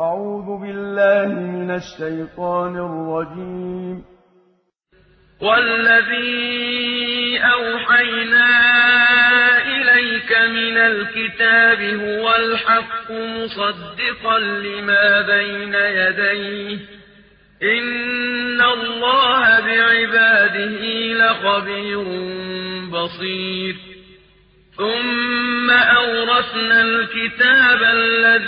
أعوذ بالله من الشيطان الرجيم. والذي أوحينا إليك من الكتاب هو الحق مصدقا لما بين يديه. إن الله بعباده لخبير بصير. ثم أورثنا الكتاب الذين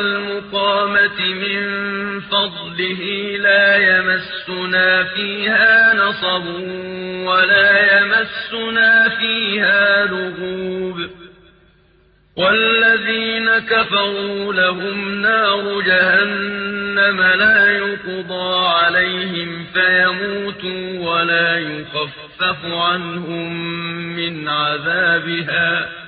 المقامة من فضله لا يمسنا فيها نصب ولا يمسنا فيها لغوب. والذين كفروا لهم نار جهنم لا يقضى عليهم فيموتوا ولا يخفف عنهم من عذابها.